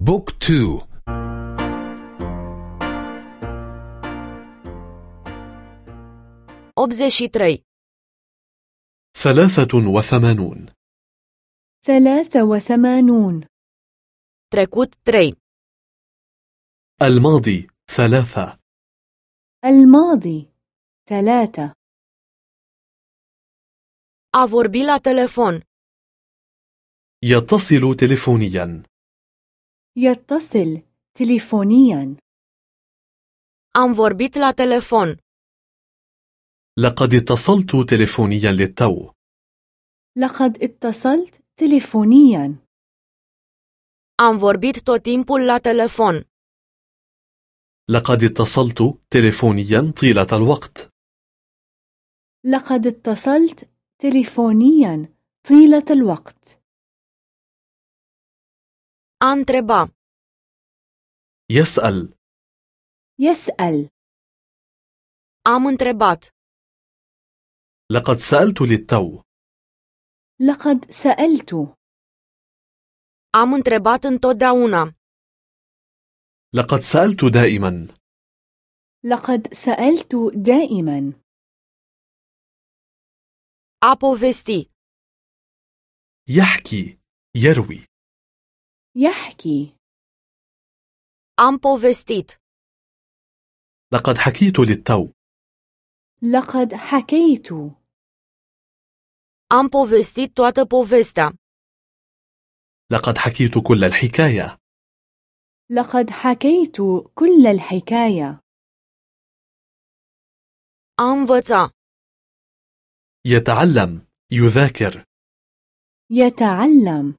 Book two. Optzeci și ثلاثة وثمانون. ثلاثة وثمانون. Trecut trei. الماضي ثلاثة. الماضي ثلاثة. A vorbi la telefon. يتصل تلفونيا يتصل تليفونيا. Am vorbit la telefon. لقد اتصلت تلفونيا للتو. لقد اتصلت تليفونيا. Am vorbit tot timpul la telefon. لقد اتصلت تلفونيا طيلة الوقت. لقد اتصلت تليفونيا طيلة الوقت. A întreba. يسأل يسأل Am întrebat. لقد سألت للتو لقد سألت Am întrebat întotdeauna. لقد سألت دائما لقد سألت دائما A povesti. يحكي يروي يحكي. Am povestit. لقد حكيت للتو. لقد حكيت. Am povestit toată povestea. لقد حكيت كل الحكاية. لقد حكيت كل الحكاية. A învăța. يتعلم يذاكر. يتعلم.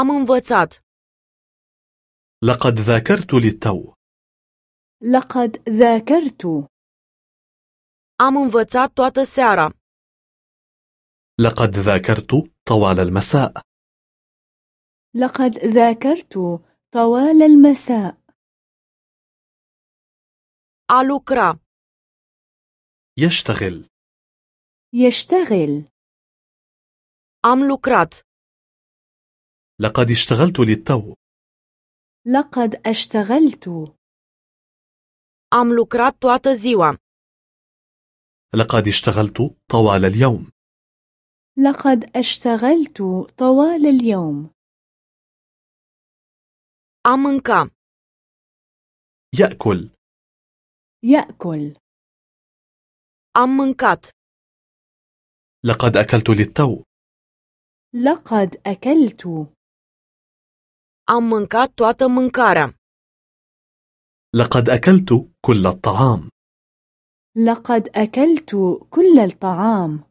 Am învățat. لقد ذاكرت للتو لقد ذاكرت Am învățat toată seara. لقد ذاكرت طوال المساء لقد ذاكرت طوال المساء A lucra. يشتغل يشتغل Am lucrat. لقد اشتغلت للتو. لقد اشتغلت. Am lucrat toată ziua. لقد اشتغلت طوال اليوم. لقد اشتغلت طوال اليوم. A mânca. يأكل. يأكل. Am mâncat. لقد أكلت للتو. لقد أكلت. Am mâncat toată mâncarea. لقد أكلت كل الطعام لقد أكلت كل الطعام